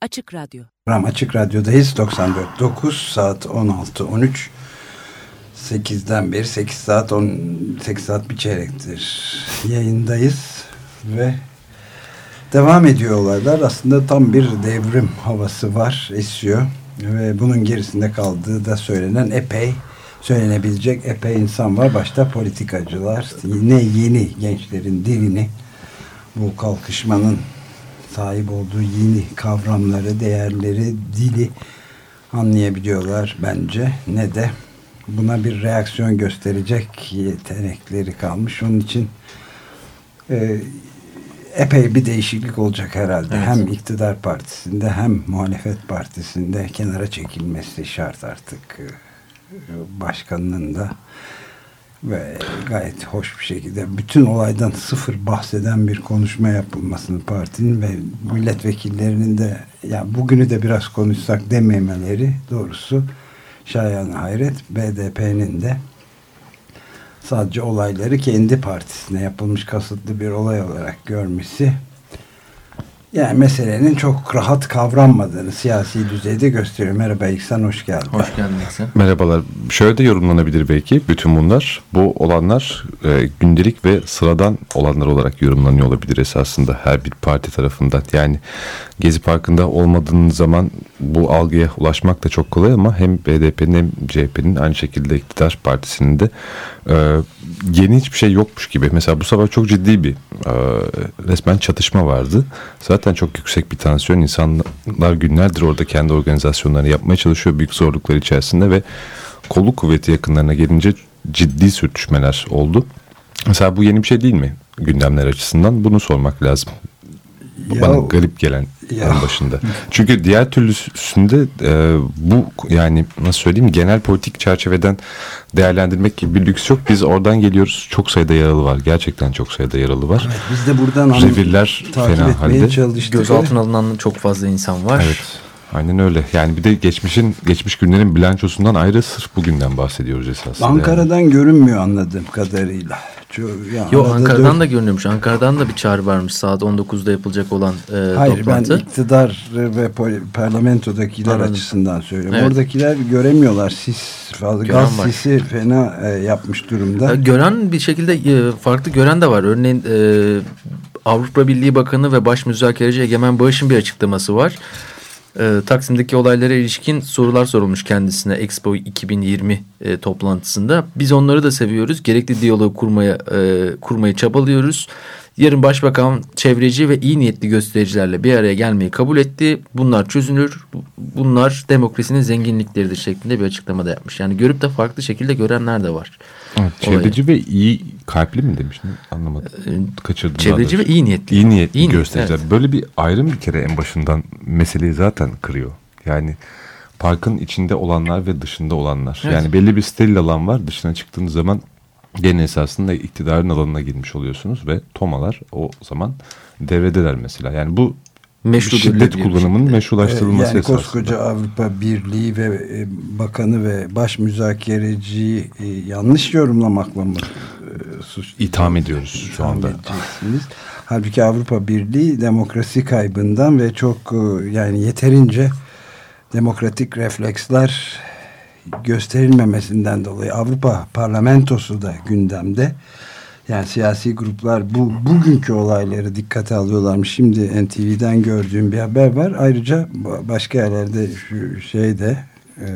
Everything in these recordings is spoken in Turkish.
Açık Radyo. Ram Açık Radyo'dayız. 94.9 saat 16.13 8'den beri 8 saat 10, 8 saat bir çeyrektir yayındayız ve devam ediyor olaylar. Aslında tam bir devrim havası var, esiyor ve bunun gerisinde kaldığı da söylenen epey söylenebilecek epey insan var. Başta politikacılar yine yeni gençlerin dilini bu kalkışmanın sahip olduğu yeni kavramları, değerleri, dili anlayabiliyorlar bence. Ne de buna bir reaksiyon gösterecek yetenekleri kalmış. Onun için e, epey bir değişiklik olacak herhalde. Evet. Hem iktidar partisinde hem muhalefet partisinde kenara çekilmesi şart artık. E, başkanının da ve gayet hoş bir şekilde bütün olaydan sıfır bahseden bir konuşma yapılmasını partinin ve milletvekillerinin de ya bugünü de biraz konuşsak dememeleri doğrusu şayan hayret. BDP'nin de sadece olayları kendi partisine yapılmış kasıtlı bir olay olarak görmesi yani meselenin çok rahat kavranmadığını siyasi düzeyde gösteriyor. Merhaba İhsan, hoş geldin. Hoş geldin İhsan. Merhabalar. Şöyle de yorumlanabilir belki bütün bunlar. Bu olanlar e, gündelik ve sıradan olanlar olarak yorumlanıyor olabilir esasında her bir parti tarafından. Yani Gezi Parkı'nda olmadığın zaman bu algıya ulaşmak da çok kolay ama hem BDP'nin hem CHP'nin aynı şekilde iktidar partisinin de e, yeni hiçbir şey yokmuş gibi. Mesela bu sabah çok ciddi bir e, resmen çatışma vardı. Zaten çok yüksek bir tansiyon. İnsanlar günlerdir orada kendi organizasyonlarını yapmaya çalışıyor büyük zorluklar içerisinde ve kolluk kuvveti yakınlarına gelince ciddi sürtüşmeler oldu. Mesela bu yeni bir şey değil mi gündemler açısından? Bunu sormak lazım. Ya, bana garip gelen ya. en başında. Çünkü diğer türlüsünde e, bu yani nasıl söyleyeyim genel politik çerçeveden değerlendirmek gibi bir lüks yok. Biz oradan geliyoruz. Çok sayıda yaralı var. Gerçekten çok sayıda yaralı var. Evet, biz de buradan revirler fena halde. Gözaltına alınan çok fazla insan var. Evet. Aynen öyle. Yani bir de geçmişin geçmiş günlerin bilançosundan ayrı sırf bugünden bahsediyoruz esasında. Ankara'dan yani. görünmüyor anladığım kadarıyla. Yani Yok Ankara'dan dön... da görünüyormuş. Ankara'dan da bir çağrı varmış saat 19'da yapılacak olan e, Hayır, toplantı. Hayır ben iktidar ve parlamentodakiler Anladım. açısından söylüyorum. Evet. Oradakiler göremiyorlar. Sis fazla gören gaz var. sisi fena e, yapmış durumda. E, gören bir şekilde e, farklı gören de var. Örneğin e, Avrupa Birliği Bakanı ve Baş Müzakereci Egemen Bağış'ın bir açıklaması var e, Taksim'deki olaylara ilişkin sorular sorulmuş kendisine Expo 2020 e, toplantısında. Biz onları da seviyoruz. Gerekli diyaloğu kurmaya e, kurmayı çabalıyoruz. Yarın başbakan çevreci ve iyi niyetli göstericilerle bir araya gelmeyi kabul etti. Bunlar çözülür. Bunlar demokrasinin zenginlikleridir şeklinde bir açıklama da yapmış. Yani görüp de farklı şekilde görenler de var. Evet, çevreci ve iyi kalpli mi demiştin? Anlamadım. Ee, Kaçırdım. Çevreci ve iyi niyetli. İyi niyetli iyi göstericiler. Evet. Böyle bir ayrım bir kere en başından meseleyi zaten kırıyor. Yani parkın içinde olanlar ve dışında olanlar. Evet. Yani belli bir steril alan var. Dışına çıktığınız zaman gene esasında iktidarın alanına girmiş oluyorsunuz ve tomalar o zaman devredeler mesela. Yani bu Meşru şiddet kullanımının meşrulaştırılması yani esasında. koskoca Avrupa Birliği ve e, bakanı ve baş müzakereciyi e, yanlış yorumlamakla mı suç itham ediyoruz şu anda. Halbuki Avrupa Birliği demokrasi kaybından ve çok yani yeterince demokratik refleksler gösterilmemesinden dolayı Avrupa Parlamentosu da gündemde. Yani siyasi gruplar bu bugünkü olayları dikkate alıyorlarmış. Şimdi NTV'den gördüğüm bir haber var. Ayrıca başka yerlerde şu şeyde e,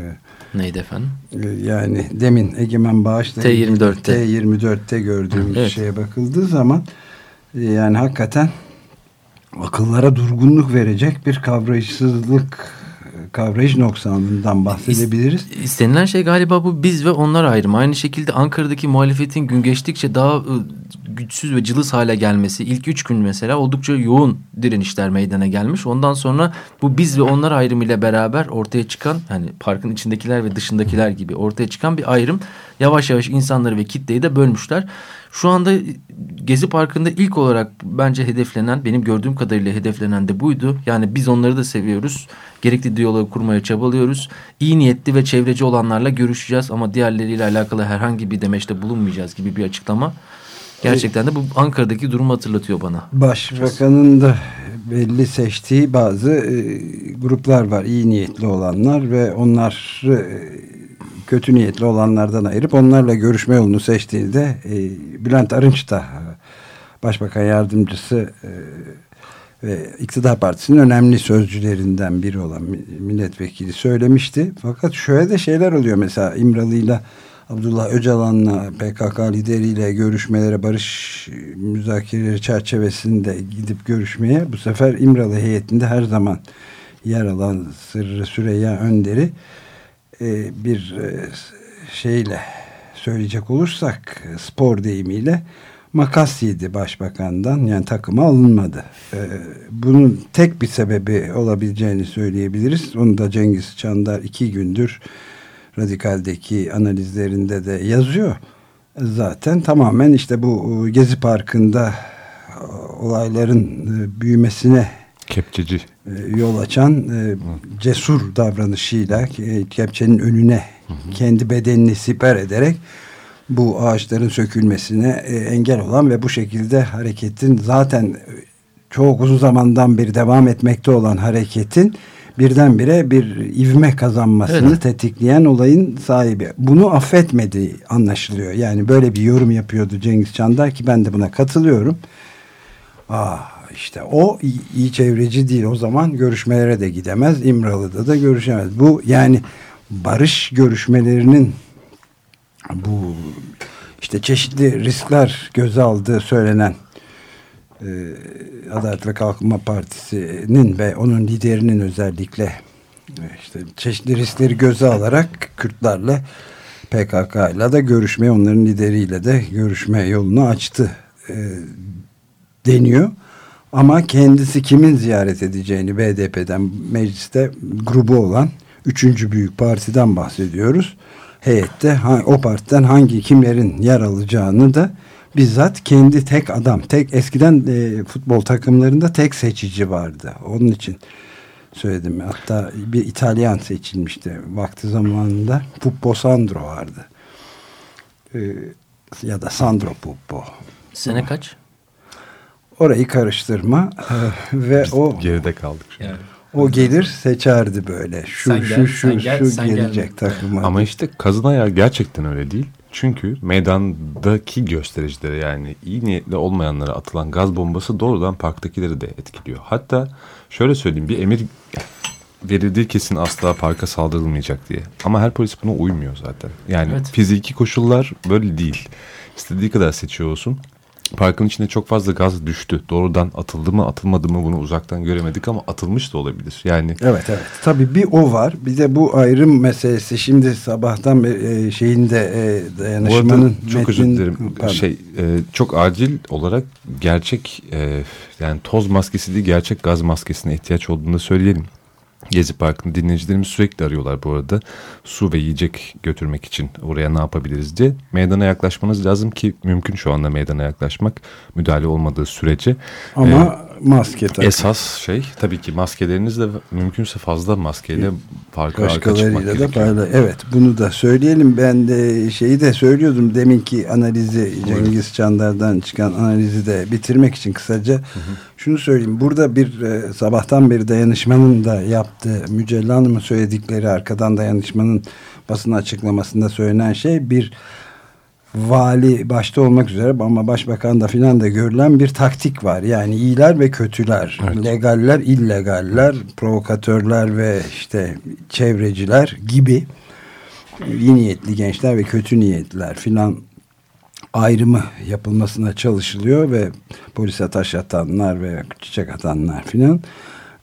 Neydi efendim? E, yani demin Egemen Bağış'ta T24'te T24'te gördüğüm evet. şeye bakıldığı zaman e, yani hakikaten akıllara durgunluk verecek bir kavrayışsızlık kavrayış noksanlığından bahsedebiliriz. İstenilen şey galiba bu biz ve onlar ayrımı. Aynı şekilde Ankara'daki muhalefetin gün geçtikçe daha ıı, güçsüz ve cılız hale gelmesi. ilk üç gün mesela oldukça yoğun direnişler meydana gelmiş. Ondan sonra bu biz ve onlar ayrımıyla beraber ortaya çıkan hani parkın içindekiler ve dışındakiler gibi ortaya çıkan bir ayrım yavaş yavaş insanları ve kitleyi de bölmüşler. Şu anda Gezi Parkı'nda ilk olarak bence hedeflenen, benim gördüğüm kadarıyla hedeflenen de buydu. Yani biz onları da seviyoruz. Gerekli diyaloğu kurmaya çabalıyoruz. İyi niyetli ve çevreci olanlarla görüşeceğiz ama diğerleriyle alakalı herhangi bir demeçte bulunmayacağız gibi bir açıklama. Gerçekten de bu Ankara'daki durumu hatırlatıyor bana. Başbakanın da belli seçtiği bazı e, gruplar var. iyi niyetli olanlar ve onlar e, kötü niyetli olanlardan ayırıp onlarla görüşme yolunu seçtiğinde e, Bülent Arınç da Başbakan Yardımcısı ve iktidar partisinin önemli sözcülerinden biri olan milletvekili söylemişti. Fakat şöyle de şeyler oluyor mesela İmralı'yla Abdullah Öcalan'la PKK lideriyle görüşmelere barış müzakereleri çerçevesinde gidip görüşmeye bu sefer İmralı heyetinde her zaman yer alan Sırrı Süreyya Önder'i e, bir e, şeyle söyleyecek olursak spor deyimiyle makas yedi başbakandan yani takıma alınmadı. Ee, bunun tek bir sebebi olabileceğini söyleyebiliriz. Onu da Cengiz Çandar iki gündür Radikal'deki analizlerinde de yazıyor. Zaten tamamen işte bu e, Gezi Parkı'nda e, olayların e, büyümesine kepçeci. yol açan cesur davranışıyla kepçenin önüne kendi bedenini siper ederek bu ağaçların sökülmesine engel olan ve bu şekilde hareketin zaten çok uzun zamandan beri devam etmekte olan hareketin birdenbire bir ivme kazanmasını evet. tetikleyen olayın sahibi. Bunu affetmedi anlaşılıyor. Yani böyle bir yorum yapıyordu Cengiz Çandar ki ben de buna katılıyorum. Ah işte o iyi çevreci değil o zaman görüşmelere de gidemez. İmralı'da da görüşemez. Bu yani barış görüşmelerinin bu işte çeşitli riskler göze aldığı söylenen Adalet ve Kalkınma Partisi'nin ve onun liderinin özellikle e, işte çeşitli riskleri göze alarak Kürtlerle PKK ile de görüşme onların lideriyle de görüşme yolunu açtı e, deniyor. Ama kendisi kimin ziyaret edeceğini BDP'den mecliste grubu olan üçüncü büyük partiden bahsediyoruz. Heyette o partiden hangi kimlerin yer alacağını da bizzat kendi tek adam, tek eskiden e, futbol takımlarında tek seçici vardı. Onun için söyledim. Hatta bir İtalyan seçilmişti vakti zamanında. Puppo Sandro vardı. E, ya da Sandro Puppo. Sene kaç? Orayı karıştırma e, ve Biz o geride kaldık. Yani. O gelir seçerdi böyle. Şu sen şu gel, şu şu, gel, gelecek takıma. Ama işte kazın ayağı gerçekten öyle değil. Çünkü meydandaki göstericilere yani iyi niyetli olmayanlara atılan gaz bombası doğrudan parktakileri de etkiliyor. Hatta şöyle söyleyeyim bir emir verildiği kesin asla parka saldırılmayacak diye. Ama her polis buna uymuyor zaten. Yani evet. fiziki koşullar böyle değil. İstediği kadar seçiyor olsun parkın içinde çok fazla gaz düştü. Doğrudan atıldı mı atılmadı mı bunu uzaktan göremedik ama atılmış da olabilir. Yani Evet evet. Tabii bir o var. Bir de bu ayrım meselesi şimdi sabahtan e, şeyinde e, dayanışmanın çok özür dilerim. Pardon. Şey e, çok acil olarak gerçek e, yani toz maskesi değil gerçek gaz maskesine ihtiyaç olduğunu söyleyelim. Gezi Parkı'nın dinleyicilerimiz sürekli arıyorlar bu arada. Su ve yiyecek götürmek için oraya ne yapabiliriz diye. Meydana yaklaşmanız lazım ki mümkün şu anda meydana yaklaşmak müdahale olmadığı sürece. Ama ee, maske tabii. Esas şey tabii ki maskeleriniz de mümkünse fazla maskeyle parka arka çıkmak da gerekiyor. Evet bunu da söyleyelim. Ben de şeyi de söylüyordum deminki analizi Cengiz Çandar'dan çıkan analizi de bitirmek için kısaca. Hı hı. Şunu söyleyeyim. Burada bir e, sabahtan beri dayanışmanın da yaptığı Mücella Hanım'ın söyledikleri arkadan dayanışmanın basın açıklamasında söylenen şey bir vali başta olmak üzere ama başbakan da filan da görülen bir taktik var. Yani iyiler ve kötüler, evet. legaller, illegaller, provokatörler ve işte çevreciler gibi iyi niyetli gençler ve kötü niyetliler filan ayrımı yapılmasına çalışılıyor ve polise taş atanlar ve çiçek atanlar filan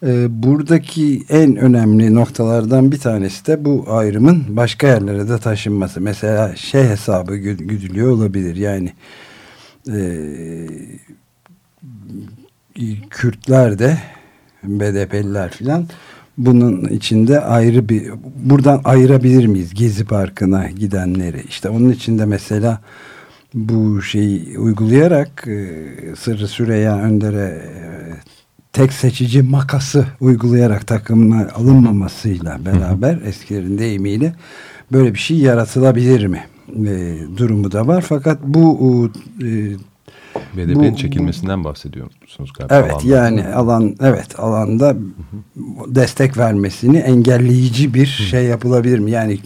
e, buradaki en önemli noktalardan bir tanesi de bu ayrımın başka yerlere de taşınması. Mesela şey hesabı güdülüyor olabilir. Yani e, Kürtler de BDP'liler filan bunun içinde ayrı bir buradan ayırabilir miyiz Gezi Parkı'na gidenleri? İşte onun içinde mesela bu şeyi uygulayarak e, Sırrı Süreyya Önder'e e, tek seçici makası uygulayarak takımlar alınmamasıyla beraber eskilerin deyimiyle böyle bir şey yaratılabilir mi? E, durumu da var. Fakat bu e, BDP'nin çekilmesinden bahsediyor musunuz galiba? Evet alanda. yani alan evet alanda destek vermesini engelleyici bir şey yapılabilir mi? Yani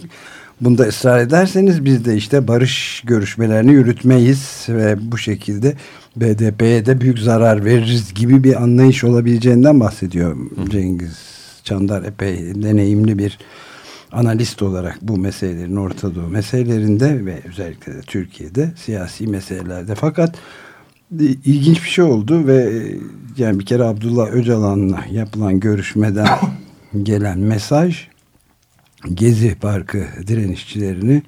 bunda ısrar ederseniz biz de işte barış görüşmelerini yürütmeyiz ve bu şekilde BDP'ye de büyük zarar veririz gibi bir anlayış olabileceğinden bahsediyor Cengiz Çandar epey deneyimli bir analist olarak bu meselelerin Orta Doğu meselelerinde ve özellikle de Türkiye'de siyasi meselelerde. Fakat ilginç bir şey oldu ve yani bir kere Abdullah Öcalan'la yapılan görüşmeden gelen mesaj Gezi Parkı direnişçilerini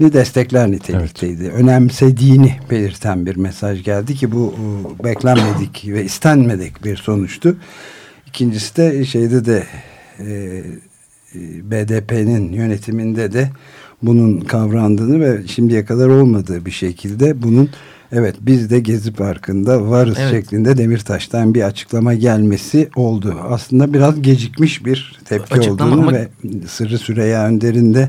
destekler nitelikteydi. Evet. Önemsediğini belirten bir mesaj geldi ki bu beklenmedik ve istenmedik bir sonuçtu. İkincisi de şeyde de e, BDP'nin yönetiminde de bunun kavrandığını ve şimdiye kadar olmadığı bir şekilde bunun evet biz de Gezi Parkı'nda varız evet. şeklinde Demirtaş'tan bir açıklama gelmesi oldu. Aslında biraz gecikmiş bir tepki açıklama olduğunu ama... ve Sırrı Süreyya Önder'in de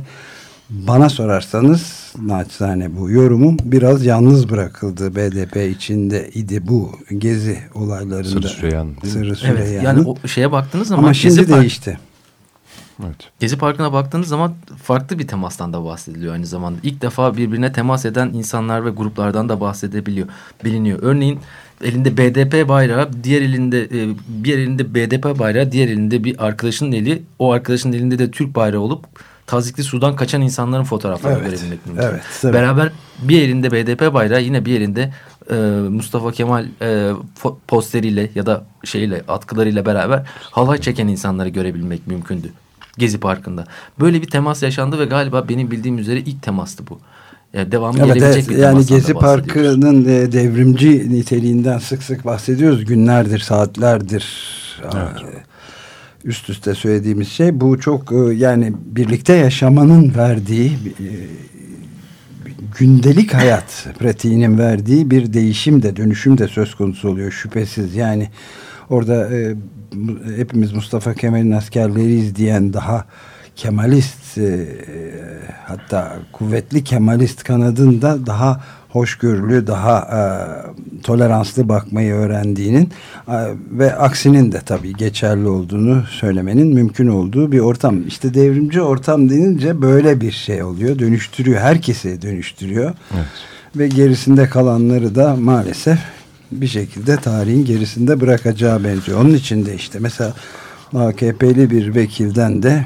bana sorarsanız naçizane bu yorumum biraz yalnız bırakıldı BDP içinde idi bu gezi olaylarında. Sırrı Süreyyan. Sırrı Süreyyan'ın. Evet, yani o şeye baktığınız zaman Ama şimdi gezi değişti. Evet. Gezi Parkı'na baktığınız zaman farklı bir temastan da bahsediliyor aynı zamanda. İlk defa birbirine temas eden insanlar ve gruplardan da bahsedebiliyor, biliniyor. Örneğin elinde BDP bayrağı, diğer elinde e, bir elinde BDP bayrağı, diğer elinde bir arkadaşının eli, o arkadaşının elinde de Türk bayrağı olup tazikli sudan kaçan insanların fotoğraflarını evet, görebilmek mümkün. Evet, evet. Beraber bir elinde BDP bayrağı yine bir elinde e, Mustafa Kemal e, posteriyle ya da şeyle atkılarıyla beraber halay çeken insanları görebilmek mümkündü. Gezi Parkı'nda. Böyle bir temas yaşandı ve galiba benim bildiğim üzere ilk temastı bu. Yani devamı evet, gelebilecek evet, bir Yani Gezi Parkı'nın e, devrimci niteliğinden sık sık bahsediyoruz. Günlerdir, saatlerdir. Evet. Üst üste söylediğimiz şey bu çok e, yani birlikte yaşamanın verdiği e, gündelik hayat pratiğinin verdiği bir değişim de dönüşüm de söz konusu oluyor şüphesiz. Yani orada hepimiz Mustafa Kemal'in askerleriyiz diyen daha Kemalist e, hatta kuvvetli Kemalist kanadında daha hoşgörülü, daha e, toleranslı bakmayı öğrendiğinin e, ve aksinin de tabii geçerli olduğunu söylemenin mümkün olduğu bir ortam. İşte devrimci ortam denince böyle bir şey oluyor. Dönüştürüyor. Herkesi dönüştürüyor. Evet. Ve gerisinde kalanları da maalesef bir şekilde tarihin gerisinde bırakacağı benziyor. Onun için de işte mesela AKP'li bir vekilden de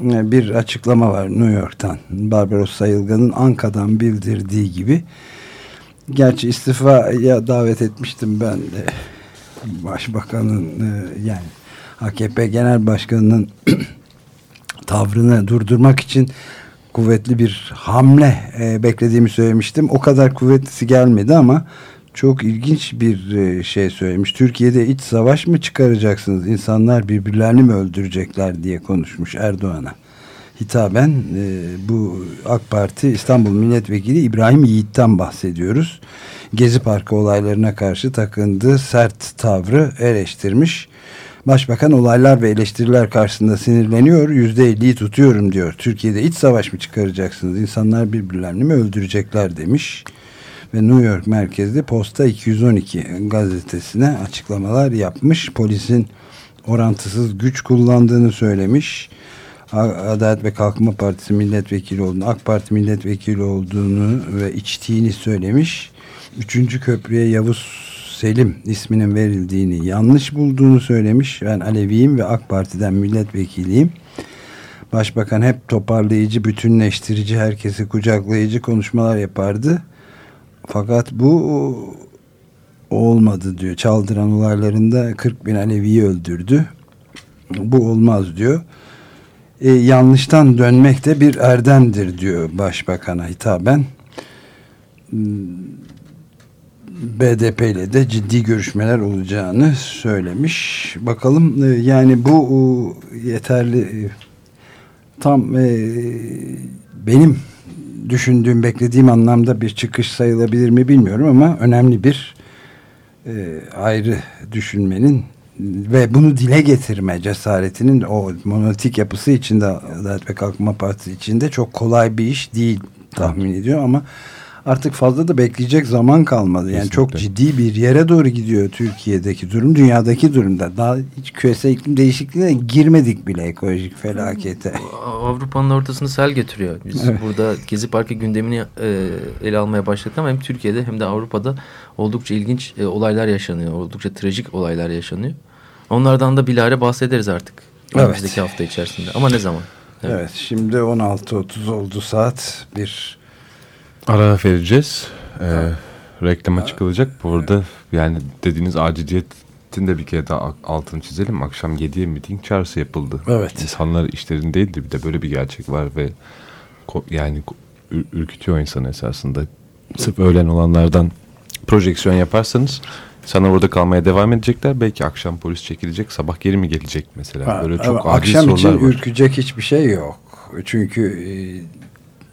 e, bir açıklama var New York'tan. Barbaros Sayılgan'ın Anka'dan bildirdiği gibi. Gerçi istifaya davet etmiştim ben de. Başbakanın e, yani AKP Genel Başkanı'nın tavrını durdurmak için kuvvetli bir hamle e, beklediğimi söylemiştim. O kadar kuvvetlisi gelmedi ama çok ilginç bir e, şey söylemiş. Türkiye'de iç savaş mı çıkaracaksınız? İnsanlar birbirlerini mi öldürecekler diye konuşmuş Erdoğan'a. Hitaben e, bu AK Parti İstanbul Milletvekili İbrahim Yiğit'ten bahsediyoruz. Gezi Parkı olaylarına karşı takındığı sert tavrı eleştirmiş. Başbakan olaylar ve eleştiriler karşısında sinirleniyor. Yüzde elliyi tutuyorum diyor. Türkiye'de iç savaş mı çıkaracaksınız? İnsanlar birbirlerini mi öldürecekler demiş ve New York merkezli Posta 212 gazetesine açıklamalar yapmış. Polisin orantısız güç kullandığını söylemiş. Adalet ve Kalkınma Partisi milletvekili olduğunu, AK Parti milletvekili olduğunu ve içtiğini söylemiş. Üçüncü köprüye Yavuz Selim isminin verildiğini yanlış bulduğunu söylemiş. Ben Aleviyim ve AK Parti'den milletvekiliyim. Başbakan hep toparlayıcı, bütünleştirici, herkesi kucaklayıcı konuşmalar yapardı. Fakat bu olmadı diyor. Çaldıran olaylarında 40 bin Alevi'yi öldürdü. Bu olmaz diyor. E, yanlıştan dönmek de bir erdemdir diyor başbakana hitaben. BDP ile de ciddi görüşmeler olacağını söylemiş. Bakalım e, yani bu yeterli e, tam e, benim düşündüğüm, beklediğim anlamda bir çıkış sayılabilir mi bilmiyorum ama önemli bir e, ayrı düşünmenin ve bunu dile getirme cesaretinin o monolitik yapısı içinde Adalet ve Kalkınma Partisi içinde çok kolay bir iş değil tahmin ediyor ama artık fazla da bekleyecek zaman kalmadı. Yani çok Kesinlikle. ciddi bir yere doğru gidiyor Türkiye'deki durum, dünyadaki durumda. Daha hiç küresel iklim değişikliğine girmedik bile ekolojik felakete. Avrupa'nın ortasını sel getiriyor. Biz Evet. burada Gezi Parkı gündemini e, ele almaya başladık ama hem Türkiye'de hem de Avrupa'da oldukça ilginç e, olaylar yaşanıyor. Oldukça trajik olaylar yaşanıyor. Onlardan da bilahare bahsederiz artık. Evet. Önümüzdeki hafta içerisinde. Ama ne zaman? Evet, şimdi 16.30 oldu saat. Bir Ara vereceğiz. Ee, reklama çıkılacak. Bu arada yani dediğiniz aciliyetin de bir kere daha altını çizelim. Akşam 7'ye miting çağrısı yapıldı. Evet. İnsanlar işlerindeydi. Bir de böyle bir gerçek var ve yani ürkütüyor insanı esasında. Sırf öğlen olanlardan projeksiyon yaparsanız sana orada kalmaya devam edecekler. Belki akşam polis çekilecek. Sabah geri mi gelecek mesela? Ha, Böyle ama çok acil akşam için var. ürkecek hiçbir şey yok. Çünkü e,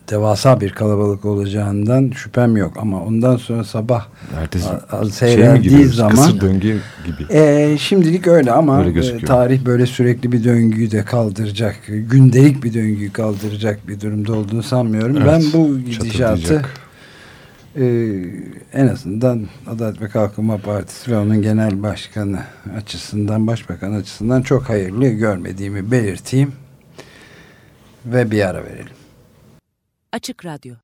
devasa bir kalabalık olacağından şüphem yok. Ama ondan sonra sabah Ertesi a- şey zaman Kısır döngü gibi. e, şimdilik öyle ama Öyle e, gözüküyor. tarih böyle sürekli bir döngüyü de kaldıracak, gündelik bir döngüyü kaldıracak bir durumda olduğunu sanmıyorum. Evet, ben bu gidişatı e, en azından Adalet ve Kalkınma Partisi ve onun genel başkanı açısından, başbakan açısından çok hayırlı görmediğimi belirteyim ve bir ara verelim. Açık Radyo